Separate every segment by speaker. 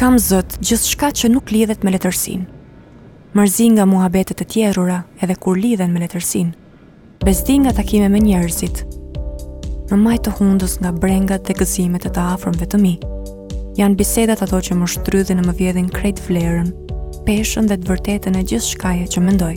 Speaker 1: Kam zët gjithçka që nuk lidhet me letërsinë. Mërzi nga muhabetet e tjerrura edhe kur lidhen me letërsinë. Bezdi nga takime me njerëzit. Në majë të hundës nga brengat dhe gëzimet e të afërmve të mi. Janë bisedat ato që më shtrydhin e më vjedhin krejt vlerën, peshën dhe të vërtetën e gjithçkaje që mendoj.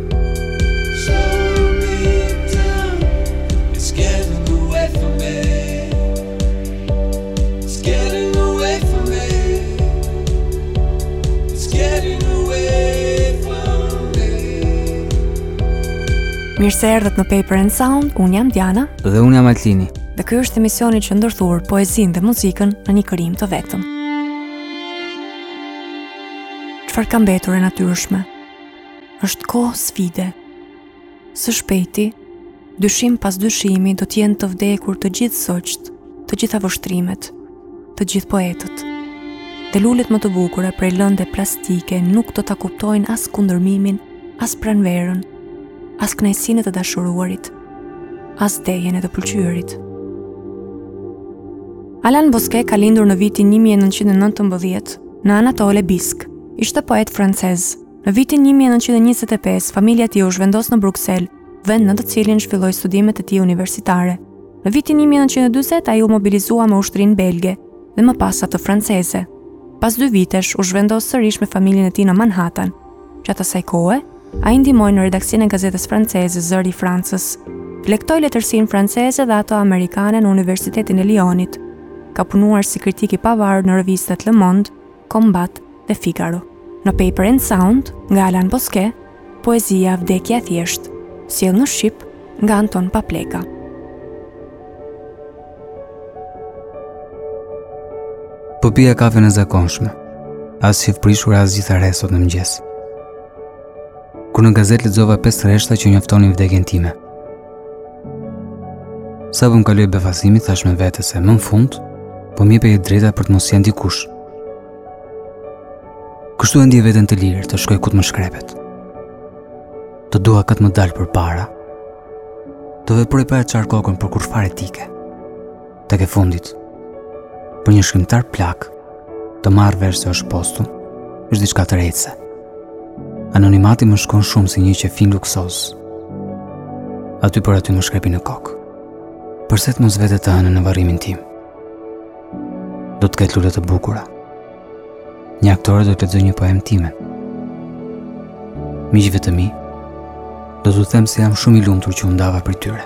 Speaker 1: Mirë se erdhët në Paper and Sound, unë jam Diana
Speaker 2: dhe unë jam Altini.
Speaker 1: Dhe ky është emisioni që ndërthur poezinë dhe muzikën në një krijim të vetëm. Çfarë ka mbetur e natyrshme? Është kohë sfide. Së shpejti, dyshim pas dyshimi do të jenë të vdekur të gjithë zogjtë, të gjitha vështrimet, të gjithë poetët. Dhe lulet më të bukura prej lënde plastike nuk do ta kuptojnë as kundërmimin, as pranverën, as kënaqësinë e të dashuruarit, as dejen e të pëlqyerit. Alan Boske ka lindur në vitin 1919 në Anatole Bisk. Ishte poet francez, Në vitin 1925, familja e tij u zhvendos në Bruksel, vend në të cilin zhvilloi studimet e tij universitare. Në vitin 1940 ai u mobilizua me ushtrinë belge dhe më pas atë franceze. Pas dy vitesh u zhvendos sërish me familjen e tij në Manhattan. Gjatë asaj kohe, ai ndihmoi në redaksinë e gazetës franceze Zëri i Francës. Lektoi letërsinë franceze dhe atë amerikane në Universitetin e Lyonit. Ka punuar si kritik i pavarur në revistat Le Monde, Combat dhe Figaro. Në Paper and Sound nga Alan Boske, poezia Vdekja e thjeshtë, sjellë në shqip nga Anton Papleka.
Speaker 2: Po pija kafenë e zakonshme, as qejfprishur as gjithë hare sot në mëngjes. Kur në gazetë lexova 5 rreshta që njoftonin vdekjen time, Sapo më kaloi befasimi, thashë me vete se më në fund, po më jepej e drejta për të mos qenë dikush. Kështu e ndiej veten të lirë, të shkoj ku të më shkrepet. Të dua kë të më dalë përpara, të veproj pa e çarë kokën për kurrfarë etike. tek e fundit. Për një shkrimtar plak, të marrë vesh se është postum, është diçka tërheqëse. Anonimati më shkon shumë si një qefin luksoz. Aty për aty më shkrepi në kokë. Përse të mos vete të hënën në varrimin tim? Do të ketë lule të bukura. Një aktore do të lexojë një poemë timen. Miqve të mi, do t'u them se jam shumë i lumtur që
Speaker 1: u ndava prej tyre.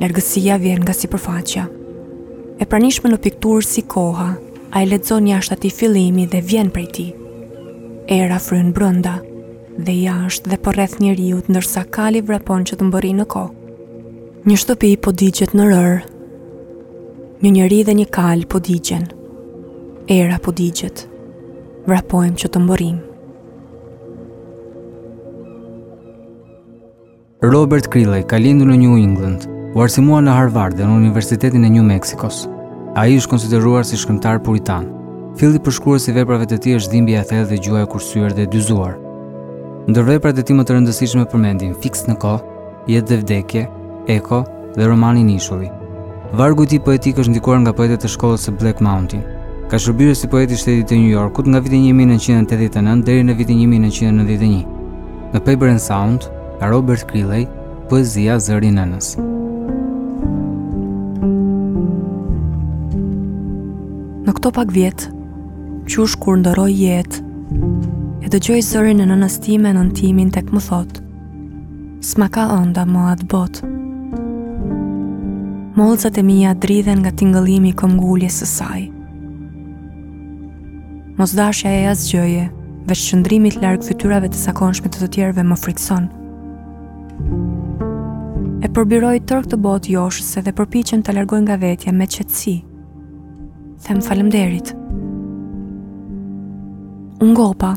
Speaker 1: Largësia vjen nga sipërfaqja. E pranishme në pikturë si koha, ai lexon jashtë atij fillimi dhe vjen prej tij. Era fryn brenda dhe jashtë dhe përreth njeriut ndërsa kali vrapon që të mbërrijë në kohë. Një shtëpi po digjet në rërë. Një njeri dhe një kal po digjen. Era po digjet. Vrapojmë që të mbërrijmë.
Speaker 2: Robert Creeley ka lindur në New England, u arsimua në Harvard dhe në Universitetin e New Meksikos. Ai është konsideruar si shkrimtar puritan. Filli përshkrues i veprave të tij është dhimbje e thellë dhe gjuhë e kursyer dhe dyzuar. Ndër veprat e tij më të rëndësishme përmendim Fiks në kohë, Jetë dhe vdekje, Eko dhe romanin Ishulli. Vargu i tij poetik është ndikuar nga poetët e shkollës së Black Mountain. Ka shërbyer si poet i shtetit të New Yorkut nga viti 1989 deri në vitin 1991. Në Paper and Sound, nga Robert Creeley, poezia Zëri i nënës.
Speaker 1: Në këto pak vjet, qysh kur ndërroi jetë, e dëgjoj zërin e nënës time nën timin tek më thotë, s'ma ka ënda më atë botë. Mollëzat e mia dridhen nga tingëllimi i këmbënguljes së saj, Mosdashja e asgjëje, veç qëndrimit larg fytyrave të zakonshme të të tjerëve më frikëson. E përbiroj tërë këtë botë joshëse dhe përpiqem ta largoj nga vetja me qetësi. Them falemnderit. U ngopa,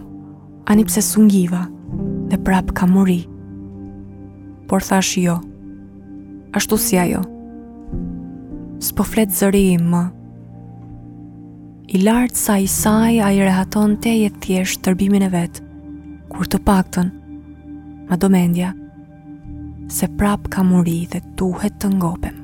Speaker 1: ani pse s'u ngiva dhe prapë kam uri. Por thashë jo. Ashtu si ajo. S'po flet zëri im më. I lartë sa i saj ai rehaton te jeta thjesht tërbimin e vet, kur të paktën, ma do mendja, se prapë kam uri dhe duhet të ngopem.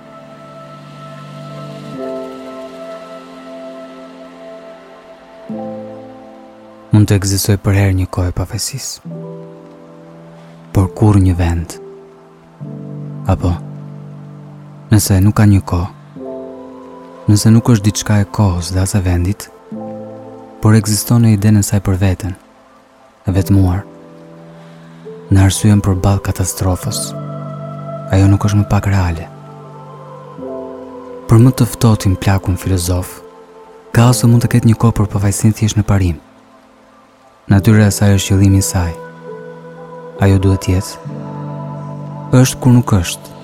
Speaker 2: Mund të ekzistojë përherë një kohë e pafajësisë Por kurrë një vend Apo Nëse nuk ka një kohë Nëse nuk është diçka e kohës dhe as e vendit Por ekziston në idenë e saj për veten vetmuar, në arsyen përballë katastrofës, ajo nuk është më pak reale. Për më të ftohtin plakun filozof, ka ose mund të ketë një kohë për pafajësinë thjesht në parim. Natyra e saj është qëllimi i saj. Ajo duhet të jetë. është kur nuk është.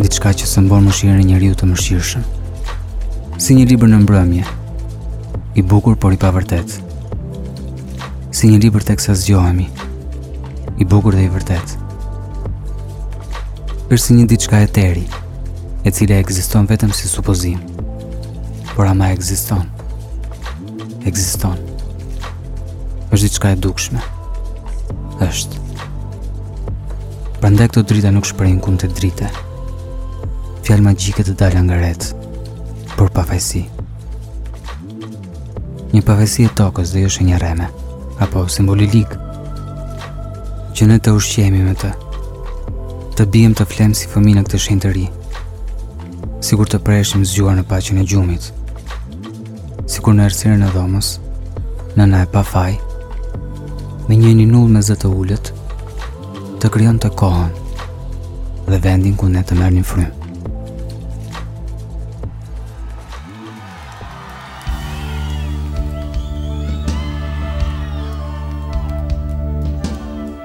Speaker 2: diçka që sëmbon mëshirë në njeriun të mëshirshëm. Si një libër në mbrëmje, i bukur por i pavërtetë. Si një libër teksa zgjohemi, i bukur dhe i vërtetë. Është si një diçka eteri, e cila ekziston vetëm si supozim, por ama ekziston. Ekziston. Është diçka e dukshme. Është. Prandaj këto drita nuk shprehin kunte drite. Fjalë magjike të dala nga retë. Por pafajësi. Një pafajësi e tokës dhe jo shenja rreme, apo simbol i lig, që ne të ushqemi me të, të biem të flemë si fëmijë në këtë shenjtëri, sikur të preheshim zgjuar në paqen e gjumit, Sikur në errësirën e dhomës, nëna e pafaj, me një ninullë me zë të ulët, të krijonte kohën dhe vendin ku ne të merrnim frymë.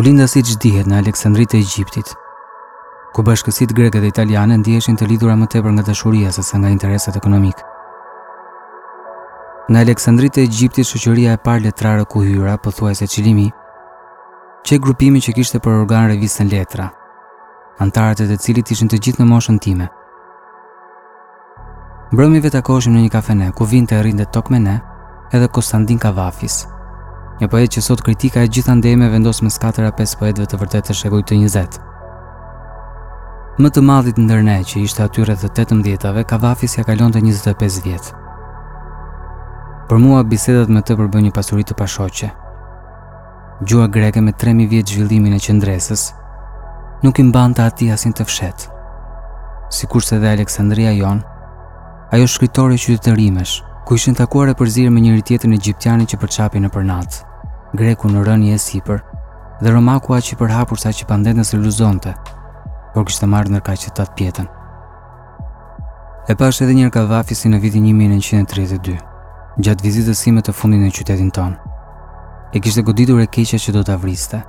Speaker 2: u linda siç dihet në Aleksandri të Egjiptit, ku bashkësitë greke dhe italiane ndiheshin të lidhura më tepër nga dashuria sesa nga interesat ekonomike. Në Aleksandri të Egjiptit shoqëria e parë letrare ku hyra, pothuajse çilimi, Qe grupimi që kishte për organ revistën Letra, anëtarët e të cilit ishin të gjithë në moshën time. Mbrëmjeve takoheshim në një kafene ku vinte e rrinte tok me ne, edhe Kostandin Kavafis. Një poet që sot kritika e gjitha një mendjeje vendos mes 4 a 5 poetëve të vërtetë të shekullit të 20. Më të madhit ndër ne që ishte aty rreth të 18-tave, Kavafis ia kalonte 25 vjet. Për mua bisedat me të përbënin një pasuri të pashoqe. Gjuha greke me 3000 vjet zhvillimi e qëndrese nuk i mbante atij asnjë të fshehtë. Sikurse dhe Aleksandria jonë, ajo shkritore e qytetërimeve, ku ishin takuar e përzierë me njëri-tjetrin egjiptiani që përçapej nëpër natë, greku në rënie e sipër, dhe romaku aq i përhapur saqë pandehnin se lulëzonte, por kishte marrë ndërkaq të tatëpjetën. E pashë edhe një herë Kavafisin në vitin 1932, gjatë vizitës sime të fundit në qytetin tonë. E kishte goditur e keqja që do ta vriste,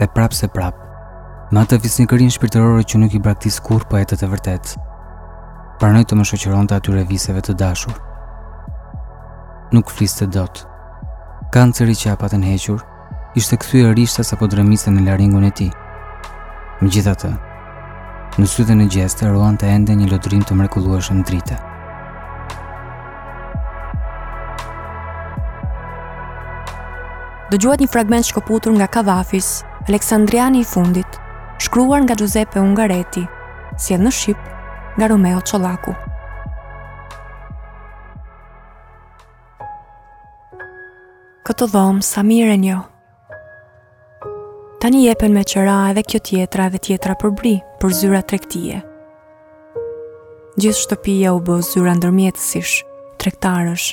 Speaker 2: e prapëseprapë, me atë fisnikërinë shpirtërore që nuk i braktis kurrë poetët e vërtetë. Pranoi të më shoqëronte atyre viseve të dashur. Nuk fliste dot. Kanceri që ia patën hequr, ishte kthyer rishta sapo dremiste në laringun e tij. Megjithatë, në sy dhe në gjeste ruante ende një lodërim të mrekullueshëm drite.
Speaker 1: Dëgjuat një fragment shkëputur nga Kavafis, Aleksandriani i fundit, shkruar nga Giuseppe Ungaretti, sjell në shqip, nga Romeo Çollaku. Këtë dhomë sa mirë e njoh. Tani jepen me qira edhe kjo tjetra edhe tjetra përbri, për zyra tregtie. Gjithë shtëpia u bë zyra ndërmjetësish,
Speaker 3: tregtarësh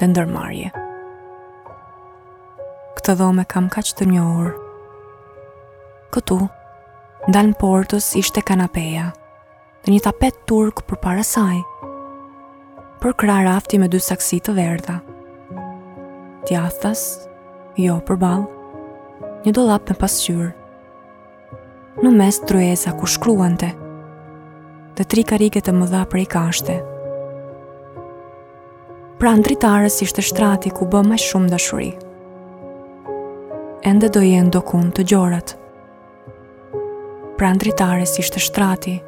Speaker 3: dhe ndërmarrje. Këtë dhomë e kam kaq të njohur. Këtu, ndanë portës ishte kanapeja. dhe një tapet turk përpara saj. Përkrah rafti me dy saksi të verdha. Djathtas, jo përballë, një dollap me pasqyrë. Në mes tryeza ku shkruante, dhe tri karrige të mëdha prej kashte. Pranë dritares ishte shtrati ku bëmë aq shumë dashuri. Ende do jenë dokund të gjorat. Pranë dritares ishte shtrati.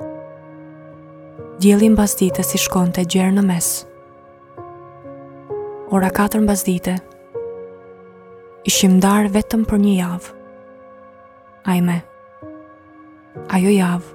Speaker 3: Dielli i mbasdites i shkonte gjer në mes. Ora 4 mbasdite, ishim ndarë vetëm për një javë. Ajme, ajo javë,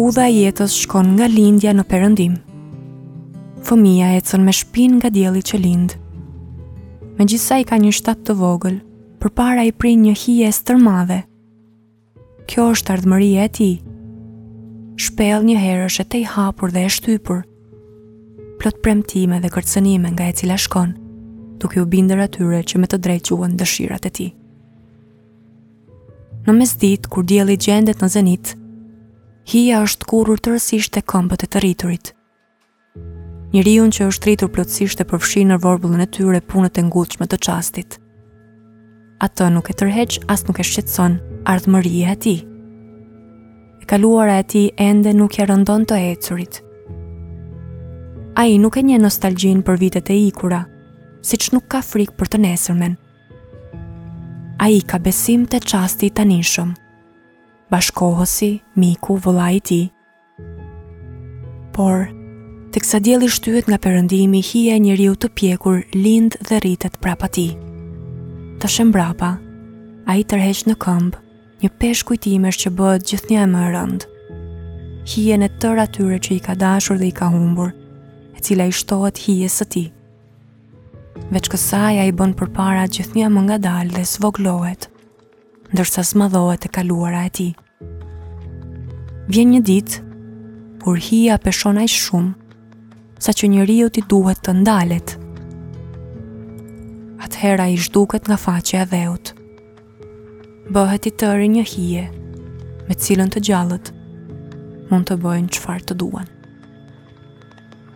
Speaker 3: Udha e jetës shkon nga lindja në perëndim. Fëmija ecën me shpinë nga dielli që lind. Megjithëse ai ka një shtat të vogël, përpara i prin një hije e stërmadhe. Kjo është ardhmëria e tij. Shpellë njëherësh e tejhapur dhe e shtypur, plot premtime dhe kërcënime nga e cila shkon, duke u bindur atyre që me të drejtë quhen dëshirat e tij. Në mesditë, kur dielli gjendet në zenit,
Speaker 4: hija është tkurrur tërësisht te këmbët e të rriturit. Njeriun që është rritur plotësisht e përfshijnë në vorbullën e tyre punët e ngutshme të çastit. Atë nuk e tërheq, as nuk e shqetëson, ardhmëria e tij. E kaluara e tij ende nuk ia rëndon të ecurit. Ai nuk e njeh nostalgjinë për vitet e ikura, siç nuk ka frikë për të nesërmen. Ai ka besim te çasti i tanishëm, bashkëkohësi, miku, vëllai i tij, Por, teksa dielli shtyhet nga perëndimi, hija e njeriut të pjekur lind dhe rritet prapa tij. Tash e mbrapa, ai tërheq në këmbë, një peshë kujtimesh që bëhet gjithnjë e më e rëndë. Hijen e tërë atyre që i ka dashur dhe i ka humbur, e cila i shtohet hije së tij. Veç kësaj, ai bën përpara gjithnjë e më ngadalë dhe zvogëlohet, ndërsa zmadhohet e kaluara e tij. Vjen një ditë kur hija peshon aq shumë saqë njeriut i duhet të ndalet. Atëherë ai zhduket nga faqja e dheut. Bëhet i tëri një hije me të cilën të gjallët mund të bëjnë çfarë të duan.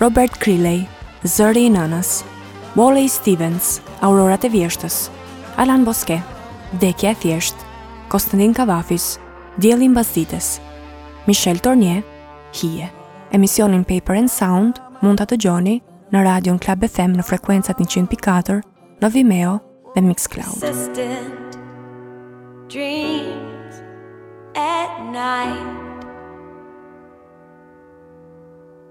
Speaker 1: Robert Creeley, Zëri i nënës, Wallace Stevens, Aurorat e vjeshtës, Alain Bosquet, Vdekja e thjeshtë, Konstantin Kavafis, Dielli i mbasdites, Michel Tournier, Hije. Emisionin Paper and Sound mund ta dëgjoni në Radion Club FM në frekuencat 100.4, në Vimeo dhe Mixcloud.
Speaker 5: Dreams at night